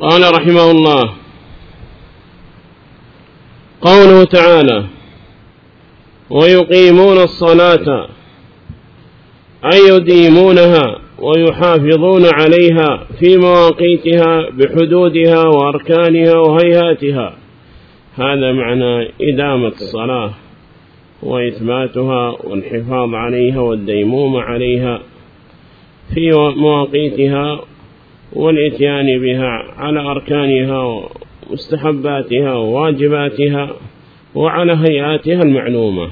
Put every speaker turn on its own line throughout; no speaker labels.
قال رحمه الله قوله تعالى ويقيمون الصلاة أي يديمونها ويحافظون عليها في مواقيتها بحدودها وأركانها وهيئاتها هذا معنى إدامة الصلاة وإثباتها والحفاظ عليها والديموم عليها في مواقيتها والإتيان بها على أركانها ومستحباتها وواجباتها وعلى هيئاتها المعلومة.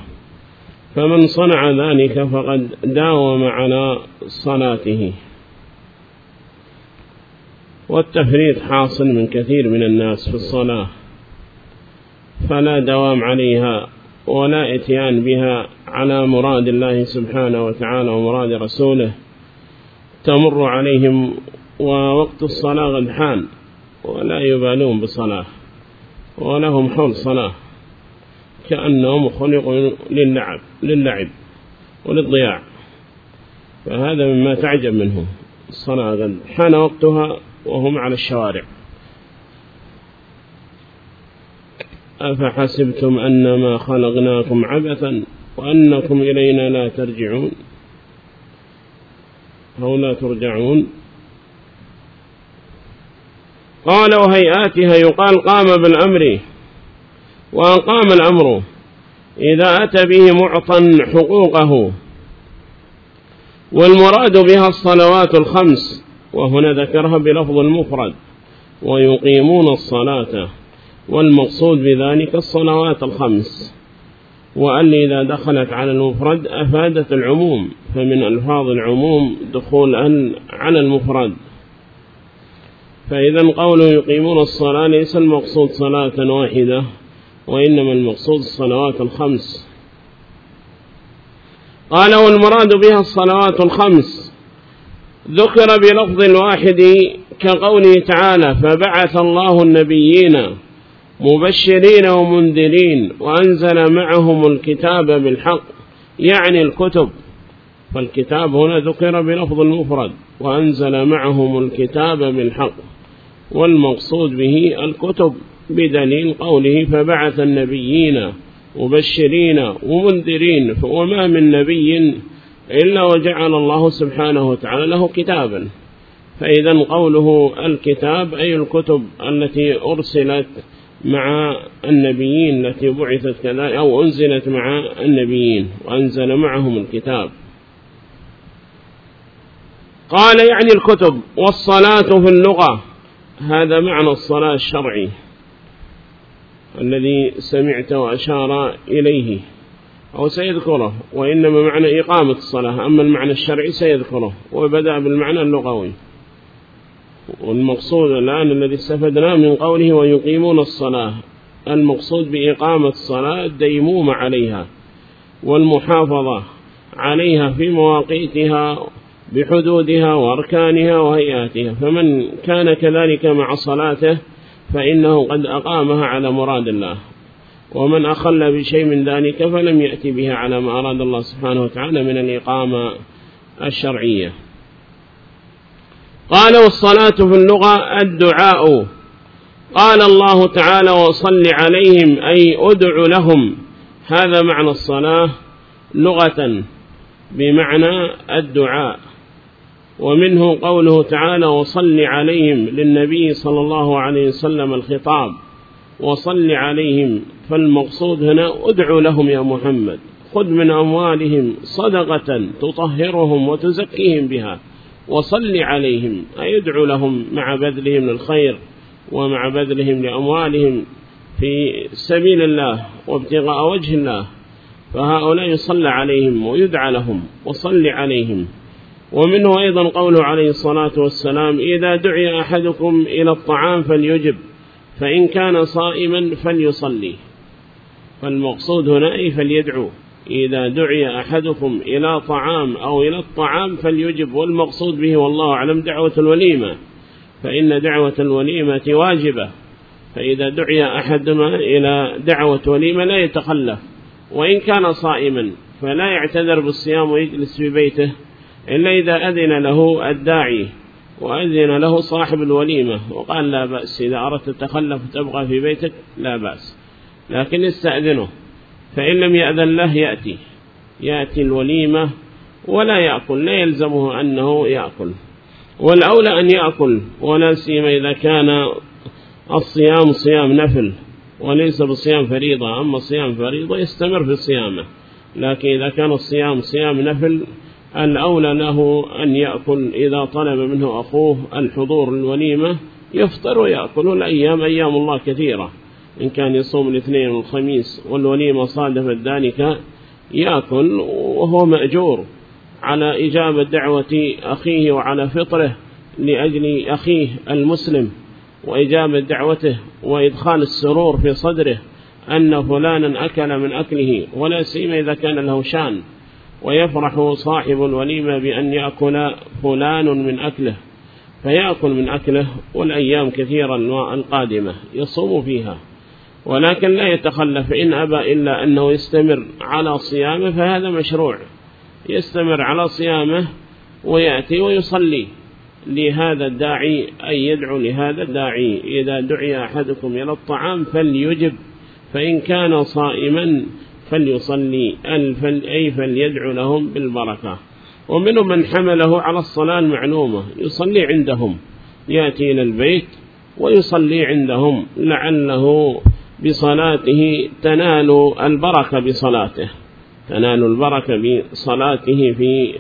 فمن صنع ذلك فقد داوم على صلاته. والتفريط حاصل من كثير من الناس في الصلاة فلا دوام عليها ولا إتيان بها على مراد الله سبحانه وتعالى ومراد رسوله. تمر عليهم ووقت الصلاة قد حان ولا يبالون بصلاة ولهم حول صلاة كأنهم خلقوا للعب, للعب وللضياع. فهذا مما تعجب منهم الصلاة قد حان وقتها وهم على الشوارع. أفحسبتم أنما خلقناكم عبثا وأنكم إلينا لا ترجعون؟ أو لا ترجعون؟ قال وهيئاتها يقال قام بالأمر وأقام الأمر إذا أتى به معطا حقوقه والمراد بها الصلوات الخمس وهنا ذكرها بلفظ المفرد ويقيمون الصلاة والمقصود بذلك الصلوات الخمس وأن إذا دخلت على المفرد أفادت العموم فمن ألفاظ العموم دخول أن على المفرد فإذا قوله يقيمون الصلاة ليس المقصود صلاة واحدة وإنما المقصود الصلوات الخمس. قال والمراد بها الصلوات الخمس. ذكر بلفظ واحد كقوله تعالى فبعث الله النبيين مبشرين ومنذرين وأنزل معهم الكتاب بالحق يعني الكتب. فالكتاب هنا ذكر بلفظ المفرد وأنزل معهم الكتاب بالحق. والمقصود به الكتب بدليل قوله فبعث النبيين مبشرين ومنذرين وما من نبي إلا وجعل الله سبحانه وتعالى له كتابا. فإذا قوله الكتاب أي الكتب التي أرسلت مع النبيين التي بعثت كذلك أو أنزلت مع النبيين وأنزل معهم الكتاب. قال يعني الكتب والصلاة في اللغة. هذا معنى الصلاة الشرعي الذي سمعت وأشار إليه أو سيذكره وإنما معنى إقامة الصلاة أما المعنى الشرعي سيذكره وبدأ بالمعنى اللغوي. والمقصود الآن الذي استفدنا من قوله ويقيمون الصلاة المقصود بإقامة الصلاة الديموم عليها والمحافظة عليها في مواقيتها بحدودها وأركانها وهيئاتها. فمن كان كذلك مع صلاته فإنه قد أقامها على مراد الله. ومن أخل بشيء من ذلك فلم يأتي بها على ما أراد الله سبحانه وتعالى من الإقامة الشرعية. قال والصلاة في اللغة الدعاء. قال الله تعالى وصل عليهم أي أدع لهم. هذا معنى الصلاة لغة بمعنى الدعاء. ومنه قوله تعالى وصل عليهم للنبي صلى الله عليه وسلم الخطاب. وصل عليهم فالمقصود هنا ادعو لهم يا محمد. خذ من أموالهم صدقة تطهرهم وتزكيهم بها. وصل عليهم أي ادعو لهم مع بذلهم للخير ومع بذلهم لأموالهم في سبيل الله وابتغاء وجه الله. فهؤلاء يصلى عليهم ويدعى لهم وصل عليهم. ومنه أيضا قوله عليه الصلاة والسلام إذا دعي أحدكم إلى الطعام فليجب فإن كان صائما فليصلي. فالمقصود هنا أي فليدعو. إذا دعي أحدكم إلى طعام أو إلى الطعام فليجب والمقصود به والله أعلم دعوة الوليمة. فإن دعوة الوليمة واجبة. فإذا دعي أحدنا إلى دعوة وليمة لا يتخلف. وإن كان صائما فلا يعتذر بالصيام ويجلس في بيته. إلا إذا أذن له الداعي وأذن له صاحب الوليمة وقال لا بأس إذا أردت التخلف تبقى في بيتك لا بأس. لكن استأذنه فإن لم يأذن له يأتي. يأتي الوليمة ولا يأكل لا يلزمه أنه يأكل. والأولى أن يأكل ولا سيما إذا كان الصيام صيام نفل وليس بصيام فريضة. أما صيام فريضة يستمر في صيامه لكن إذا كان الصيام صيام نفل الأولى له أن يأكل إذا طلب منه أخوه الحضور الوليمة يفطر ويأكل. الأيام أيام الله كثيرة. إن كان يصوم الاثنين والخميس والوليمة صادفت ذلك يأكل وهو مأجور. على إجابة دعوة أخيه وعلى فطره لأجل أخيه المسلم. وإجابة دعوته وإدخال السرور في صدره أن فلانا أكل من أكله ولا سيما إذا كان له شان. ويفرح صاحب الوليمة بأن يأكل فلان من أكله فيأكل من أكله والأيام كثيرا القادمة يصوم فيها. ولكن لا يتخلف إن أبى إلا أنه يستمر على صيامه فهذا مشروع. يستمر على صيامه ويأتي ويصلي. لهذا الداعي أي يدعو لهذا الداعي إذا دعي أحدكم إلى الطعام فليجب فإن كان صائما فليصلي أي فليدعو لهم بالبركة. ومنهم من حمله على الصلاة المعلومة يصلي عندهم يأتي إلى البيت ويصلي عندهم لعله بصلاته تنال البركة بصلاته. تنال البركة بصلاته في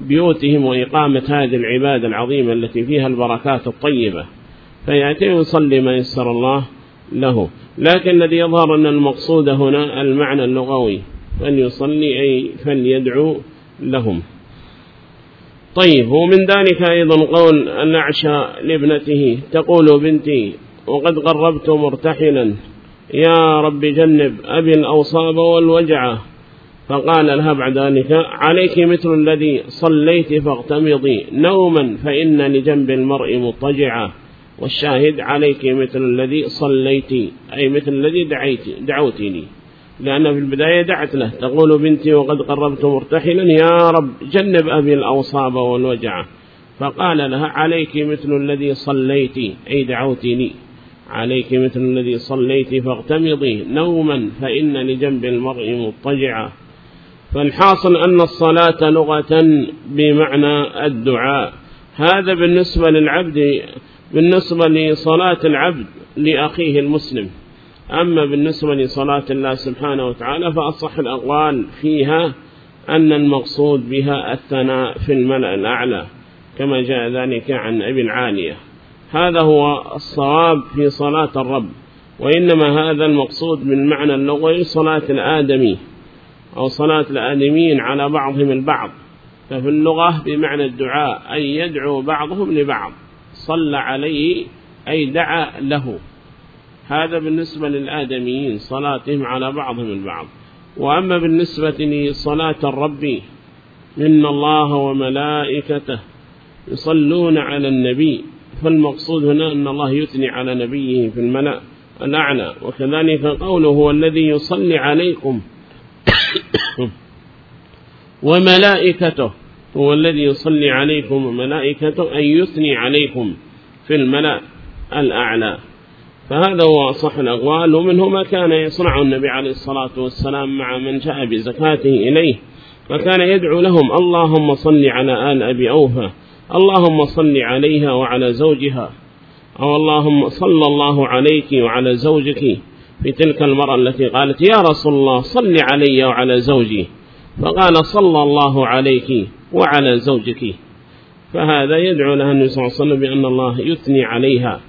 بيوتهم وإقامة هذه العبادة العظيمة التي فيها البركات الطيبة. فيأتي ويصلي ما يسر الله له. لكن الذي يظهر أن المقصود هنا المعنى اللغوي فليصلي أي فليدعو لهم. طيب ومن ذلك أيضا قول الأعشى لابنته تقول بنتي وقد قربت مرتحلا. يا رب جنب أبي الأوصاب والوجعة فقال لها بعد ذلك عليك مثل الذي صليت فاغتمضي نوما فإن لجنب المرء مضطجعا. والشاهد عليك مثل الذي صليت أي مثل الذي دعيت دعوتني لأن في البداية دعت له تقول بنتي وقد قربت مرتحلا يا رب جنب أبي الأوصاب والوجع. فقال لها عليك مثل الذي صليت أي دعوتني عليك مثل الذي صليت فاغتمضي نوما فإن لجنب المرء مضطجعا فالحاصل أن الصلاة لغة بمعنى الدعاء. هذا بالنسبة للعبد بالنسبة لصلاة العبد لأخيه المسلم. أما بالنسبة لصلاة الله سبحانه وتعالى فأصح الأقوال فيها أن المقصود بها الثناء في الملأ الأعلى كما جاء ذلك عن أبي العالية. هذا هو الصواب في صلاة الرب وإنما هذا المقصود من معنى اللغوي صلاة الآدمي أو صلاة الآدمين على بعضهم البعض. ففي اللغة بمعنى الدعاء أي يدعو بعضهم لبعض. صلى عليه أي دعا له. هذا بالنسبة للآدميين صلاتهم على بعضهم البعض. وأما بالنسبة لصلاة الرب إن الله وملائكته يصلون على النبي. فالمقصود هنا أن الله يثني على نبيه في الملأ الأعلى. وكذلك قوله هو الذي يصلي عليكم. وملائكته. هو الذي يصلي عليكم وملائكته أن يثني عليكم في الملأ الأعلى. فهذا هو أصح الأقوال ومنه ما كان يصنع النبي عليه الصلاة والسلام مع من جاء بزكاته إليه فكان يدعو لهم اللهم صل على آل أبي أوفى اللهم صل عليها وعلى زوجها أو اللهم صلى الله عليك وعلى زوجك في تلك المرأة التي قالت يا رسول الله صل علي وعلى زوجي. فقال صلى الله عليك وعلى زوجك فهذا يدعو لها النبي صلى الله عليه وسلم بأن الله يثني عليها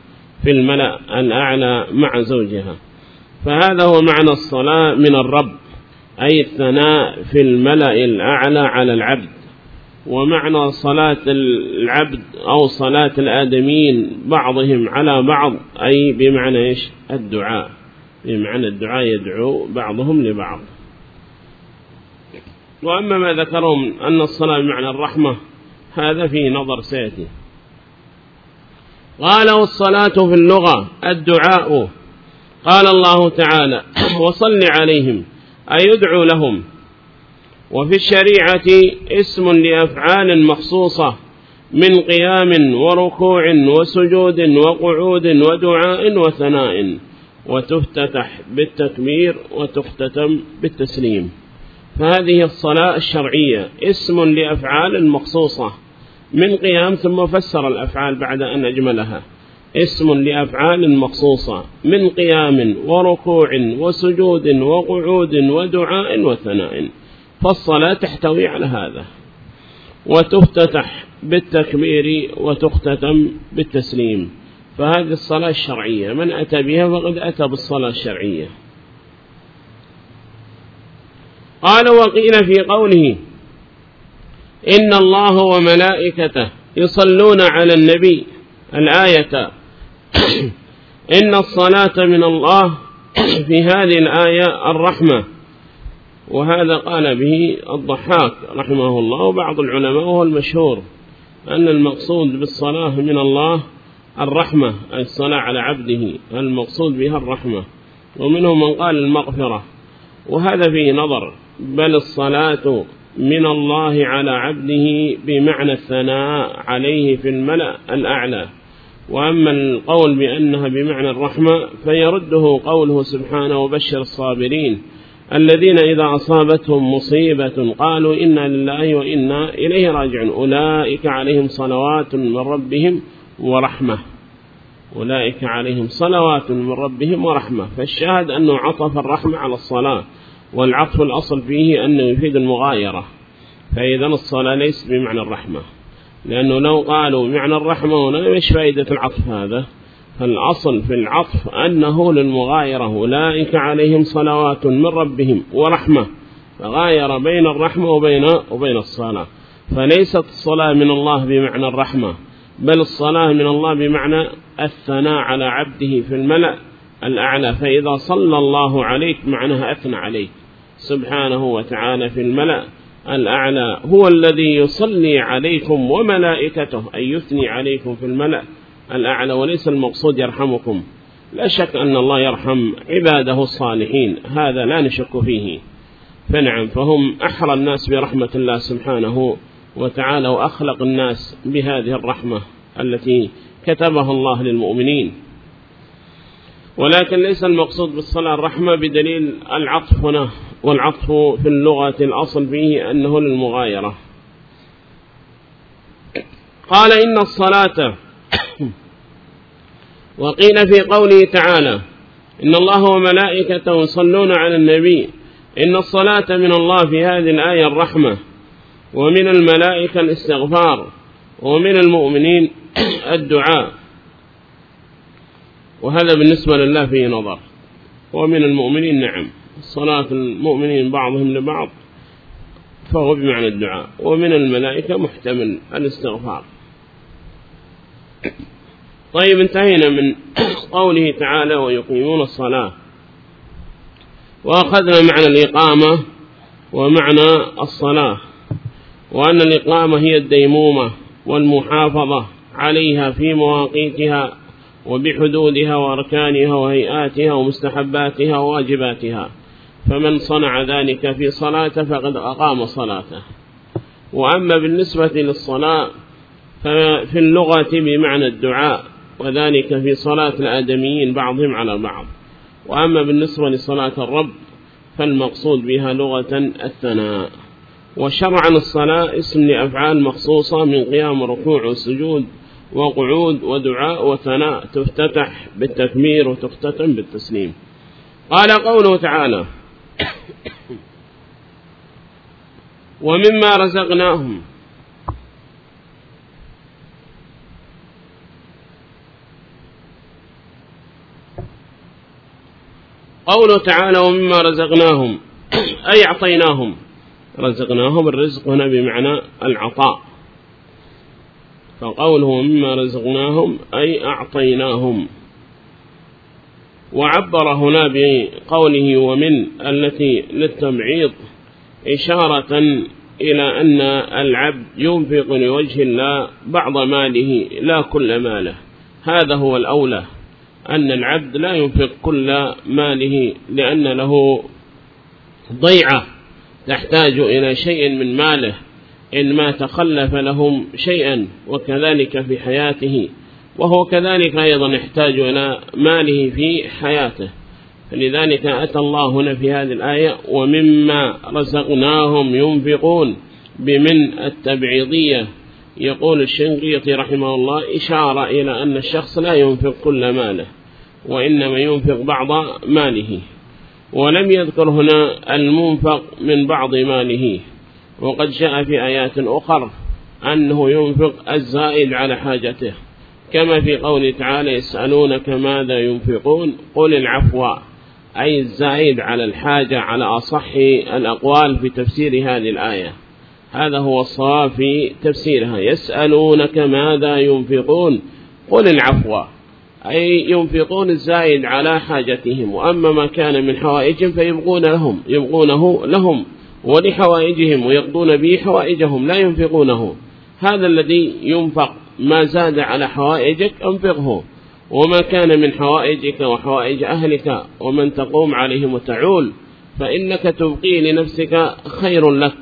في الملأ الأعلى مع زوجها. فهذا هو معنى الصلاة من الرب أي الثناء في الملأ الأعلى على العبد. ومعنى صلاة العبد أو صلاة الآدمين بعضهم على بعض أي بمعنى إيش؟ الدعاء. بمعنى الدعاء يدعو بعضهم لبعض. وأما ما ذكرهم أن الصلاة بمعنى الرحمة هذا في نظر سيتي قال والصلاة في اللغة الدعاء. قال الله تعالى وصل عليهم أي يدعو لهم. وفي الشريعة اسم لأفعال مخصوصة من قيام وركوع وسجود وقعود ودعاء وثناء وتفتتح بالتكبير وتختتم بالتسليم. فهذه الصلاة الشرعية. اسم لأفعال مخصوصة. من قيام ثم فسر الأفعال بعد أن أجملها. اسم لأفعال مخصوصة. من قيام وركوع وسجود وقعود ودعاء وثناء. فالصلاة تحتوي على هذا. وتفتتح بالتكبير وتختتم بالتسليم. فهذه الصلاة الشرعية. من أتى بها فقد أتى بالصلاة الشرعية. قال وقيل في قوله إن الله وملائكته يصلون على النبي الآية إن الصلاة من الله في هذه الآية الرحمة. وهذا قال به الضحاك رحمه الله وبعض العلماء وهو المشهور أن المقصود بالصلاة من الله الرحمة أي الصلاة على عبده المقصود بها الرحمة. ومنهم من قال المغفرة. وهذا فيه نظر بل الصلاة من الله على عبده بمعنى الثناء عليه في الملأ الأعلى. وأما القول بأنها بمعنى الرحمة فيرده قوله سبحانه وبشر الصابرين الذين إذا أصابتهم مصيبة قالوا إنا لله وإنا إليه راجعون. أولئك عليهم صلوات من ربهم ورحمة. أولئك عليهم صلوات من ربهم ورحمة. فالشاهد أنه عطف الرحمة على الصلاة. والعطف الأصل فيه أنه يفيد المغايرة فإذا الصلاة ليس بمعنى الرحمة لأنه لو قالوا بمعنى الرحمة هنا مش فائدة العطف هذا؟ فالأصل في العطف أنه للمغايرة أولئك عليهم صلوات من ربهم ورحمة فغاير بين الرحمة وبين, وبين الصلاة فليست الصلاة من الله بمعنى الرحمة بل الصلاة من الله بمعنى الثناء على عبده في الملأ الأعلى فإذا صلى الله عليك معناها أثنى عليك سبحانه وتعالى في الملأ. الأعلى هو الذي يصلي عليكم وملائكته أي يثني عليكم في الملأ. الأعلى وليس المقصود يرحمكم. لا شك أن الله يرحم عباده الصالحين هذا لا نشك فيه. فنعم فهم أحرى الناس برحمة الله سبحانه وتعالى وأخلق الناس بهذه الرحمة التي كتبها الله للمؤمنين. ولكن ليس المقصود بالصلاة الرحمة بدليل العطف هنا. والعطف في اللغة الأصل فيه أنه للمغايرة. قال إن الصلاة وقيل في قوله تعالى إن الله وملائكته يصلون على النبي. إن الصلاة من الله في هذه الآية الرحمة ومن الملائكة الاستغفار ومن المؤمنين الدعاء. وهذا بالنسبة لله فيه نظر ومن المؤمنين نعم. صلاة المؤمنين بعضهم لبعض فهو بمعنى الدعاء. ومن الملائكة محتمل الاستغفار. طيب انتهينا من قوله تعالى ويقيمون الصلاة وأخذنا معنى الإقامة ومعنى الصلاة وأن الإقامة هي الديمومة والمحافظة عليها في مواقيتها وبحدودها وأركانها وهيئاتها ومستحباتها وواجباتها. فمن صنع ذلك في صلاة فقد أقام صلاته. وأما بالنسبة للصلاة ففي اللغة بمعنى الدعاء وذلك في صلاة الآدميين بعضهم على بعض. وأما بالنسبة لصلاة الرب فالمقصود بها لغة الثناء. وشرعا الصلاة اسم لأفعال مخصوصة من قيام ركوع وسجود وقعود ودعاء وثناء تفتتح بالتكمير وتختتم بالتسليم. قال قوله تعالى ومما رزقناهم. قوله تعالى ومما رزقناهم. أي أعطيناهم. رزقناهم الرزق هنا بمعنى العطاء. فقوله مما رزقناهم أي أعطيناهم. وعبر هنا بقوله ومن التي للتبعيض إشارة إلى أن العبد ينفق لوجه الله بعض ماله لا كل ماله. هذا هو الأولى أن العبد لا ينفق كل ماله لأن له ضيعة تحتاج إلى شيء من ماله. إن ما تخلف لهم شيئا وكذلك في حياته. وهو كذلك أيضا يحتاج إلى ماله في حياته. فلذلك أتى الله هنا في هذه الآية ومما رزقناهم ينفقون بمن التبعيضية. يقول الشنقيطي رحمه الله إشارة إلى أن الشخص لا ينفق كل ماله وإنما ينفق بعض ماله. ولم يذكر هنا المنفق من بعض ماله. وقد جاء في آيات أخرى أنه ينفق الزائد على حاجته. كما في قوله تعالى يسألونك ماذا ينفقون قل العفو أي الزائد على الحاجة على أصح الأقوال في تفسير هذه الآية. هذا هو الصواب في تفسيرها. يسألونك ماذا ينفقون قل العفو أي ينفقون الزائد على حاجتهم. وأما ما كان من حوائجهم فيبقون لهم يبقونه لهم ولحوائجهم ويقضون به حوائجهم لا ينفقونه. هذا الذي ينفق ما زاد على حوائجك أنفقه. وما كان من حوائجك وحوائج أهلك ومن تقوم عليهم وتعول فإنك تبقي لنفسك خير لك.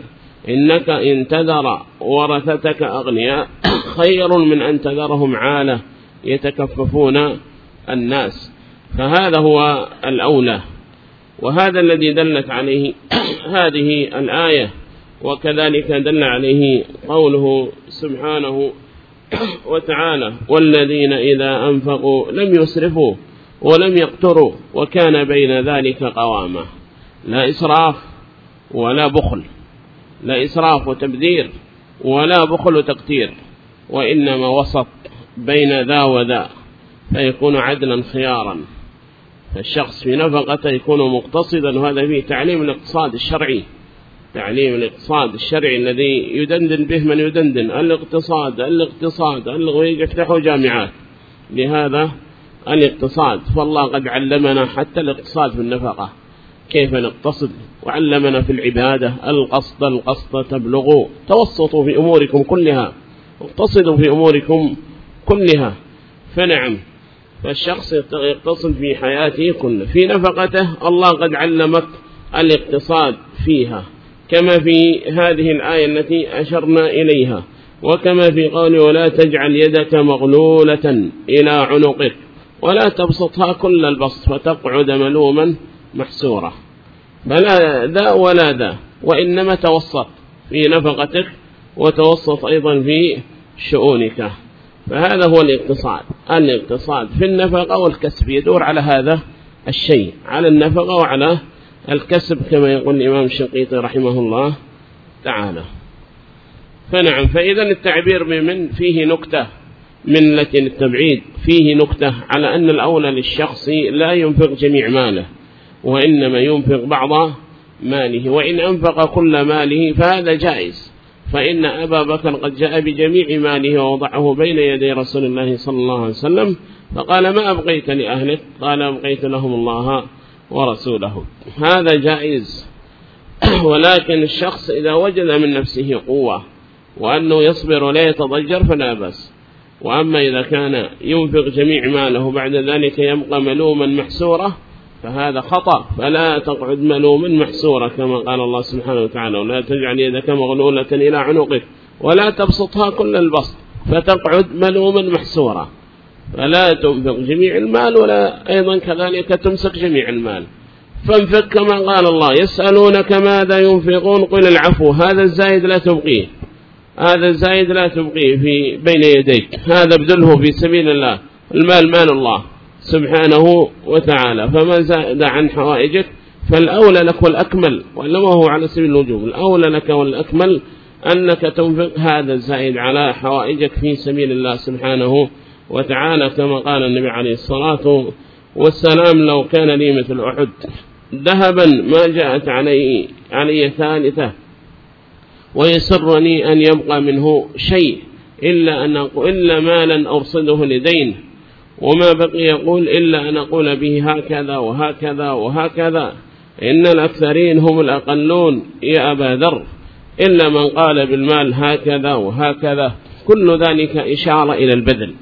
إنك إن تذر ورثتك أغنياء خير من أن تذرهم عالة يتكففون الناس. فهذا هو الأولى. وهذا الذي دلت عليه هذه الآية وكذلك دل عليه قوله سبحانه وتعالى والذين إذا أنفقوا لم يسرفوا ولم يقتروا وكان بين ذلك قواما لا إسراف ولا بخل. لا إسراف وتبذير ولا بخل وتقتير. وإنما وسط بين ذا وذا فيكون عدلا خيارا. فالشخص في نفقته يكون مقتصدا وهذا فيه تعليم الاقتصاد الشرعي. تعليم الاقتصاد الشرعي الذي يدندن به من يدندن الاقتصاد الاقتصاد ويفتحوا جامعات. لهذا الاقتصاد فالله قد علمنا حتى الاقتصاد في النفقة. كيف نقتصد؟ وعلمنا في العبادة القصد القصد تبلغوا. توسطوا في أموركم كلها. اقتصدوا في أموركم كلها. فنعم فالشخص يقتصد في حياته كله في نفقته الله قد علمك الاقتصاد فيها. كما في هذه الآية التي أشرنا إليها وكما في قول ولا تجعل يدك مغلولة إلى عنقك ولا تبسطها كل البسط فتقعد ملوما محسورة فلا ذا ولا ذا وإنما توسط في نفقتك وتوسط أيضا في شؤونك. فهذا هو الاقتصاد. الاقتصاد في النفقة والكسب يدور على هذا الشيء على النفقة وعلى الكسب كما يقول الإمام الشنقيطي رحمه الله تعالى. فنعم فإذا التعبير بمن فيه نكتة من لكن التبعيد فيه نكتة على أن الأولى للشخص لا ينفق جميع ماله وإنما ينفق بعض ماله وإن أنفق كل ماله فهذا جائز. فإن أبا بكر قد جاء بجميع ماله ووضعه بين يدي رسول الله صلى الله عليه وسلم فقال ما أبقيت لأهلك قال أبقيت لهم الله ورسوله. هذا جائز. ولكن الشخص إذا وجد من نفسه قوة وأنه يصبر ولا يتضجر فلا بس وأما إذا كان ينفق جميع ماله بعد ذلك يبقى ملوما محسورة فهذا خطأ. فلا تقعد ملوما محسورة كما قال الله سبحانه وتعالى. ولا تجعل يدك مغلولة إلى عنقك. ولا تبسطها كل البسط. فتقعد ملوما محسورة فلا تنفق جميع المال ولا أيضا كذلك تمسك جميع المال. فانفق كما قال الله يسألونك ماذا ينفقون؟ قل العفو هذا الزايد لا تبقيه. هذا الزايد لا تبقيه في بين يديك. هذا ابذله في سبيل الله. المال مال الله سبحانه وتعالى. فما زاد عن حوائجك فالأولى لك والأكمل. وإنما هو على سبيل الوجوب. الأولى لك والأكمل أنك تنفق هذا الزائد على حوائجك في سبيل الله سبحانه وتعالى كما قال النبي عليه الصلاة والسلام لو كان لي مثل أحد ذهبا ما جاءت علي, علي ثالثة ويسرني أن يبقى منه شيء إلا, أن أقول إلا مالا أرصده لدين وما بقي يقول إلا أن أقول به هكذا وهكذا وهكذا إن الأكثرين هم الأقلون يا أبا ذر إلا من قال بالمال هكذا وهكذا كل ذلك إشارة إلى البذل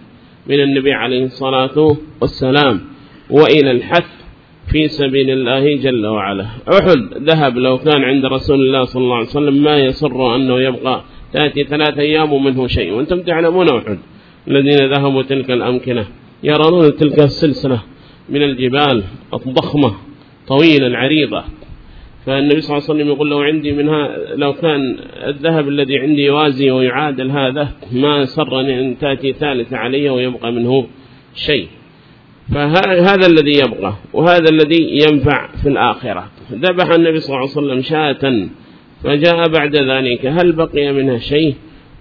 من النبي عليه الصلاة والسلام وإلى الحث في سبيل الله جل وعلا. أحد ذهب لو كان عند رسول الله صلى الله عليه وسلم ما يصر أنه يبقى تأتي ثلاثة أيام ومنه شيء. وأنتم تعلمون أحد الذين ذهبوا تلك الأمكنة يرون تلك السلسلة من الجبال الضخمة طويلة العريضة. فالنبي صلى الله عليه وسلم يقول لو عندي منها لو كان الذهب الذي عندي يوازي ويعادل هذا ما سرني أن تأتي ثالثة علي ويبقى منه شيء. فهذا الذي يبقى وهذا الذي ينفع في الآخرة. ذبح النبي صلى الله عليه وسلم شاة فجاء بعد ذلك هل بقي منها شيء؟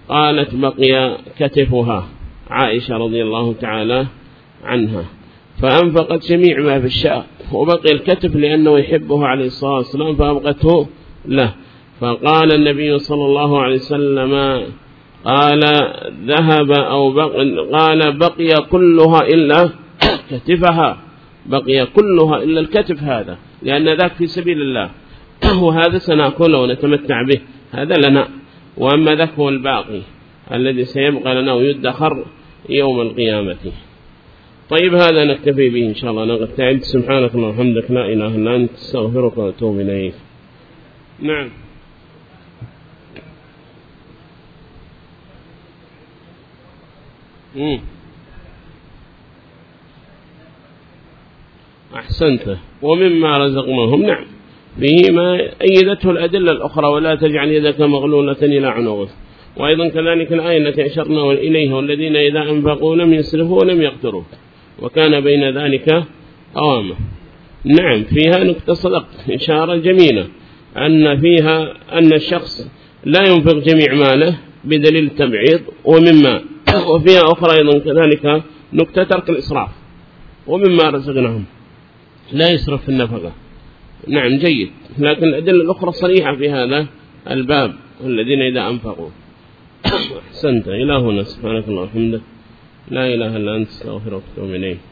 قالت بقي كتفها عائشة رضي الله تعالى عنها. فأنفقت جميع ما في الشاة وبقي الكتف لأنه يحبه عليه الصلاة والسلام فأبقته له. فقال النبي صلى الله عليه وسلم قال ذهب أو بقي قال بقي كلها إلا كتفها. بقي كلها إلا الكتف هذا لأن ذاك في سبيل الله. وهذا سنأكله ونتمتع به. هذا لنا. وأما ذاك هو الباقي الذي سيبقى لنا ويدخر يوم القيامة. طيب هذا نكتفي به إن شاء الله. نقد تعبت. سبحانك اللهم وبحمدك. لا إله إلا أنت. أستغفرك وأتوب إليك. نعم. مم. أحسنت. ومما رزقناهم. نعم. فيه ما أيدته الأدلة الأخرى ولا تجعل يدك مغلولة إلى عنقك وأيضا كذلك الآية التي أشرنا إليها والذين إذا أنفقوا لم يسرفوا ولم يقتروا وكان بين ذلك قوامة. نعم فيها نكتة صدق إشارة جميلة أن فيها أن الشخص لا ينفق جميع ماله بدليل التبعيض ومما وفيها أخرى أيضا كذلك نكتة ترك الإسراف ومما رزقناهم. لا يسرف في النفقة. نعم جيد. لكن الأدلة الأخرى صريحة في هذا الباب الذين إذا أنفقوا. أحسنت. إلى هنا. سبحانك الله وحمدك لا إله إلا أنت أستغفرك وأتوب إليك.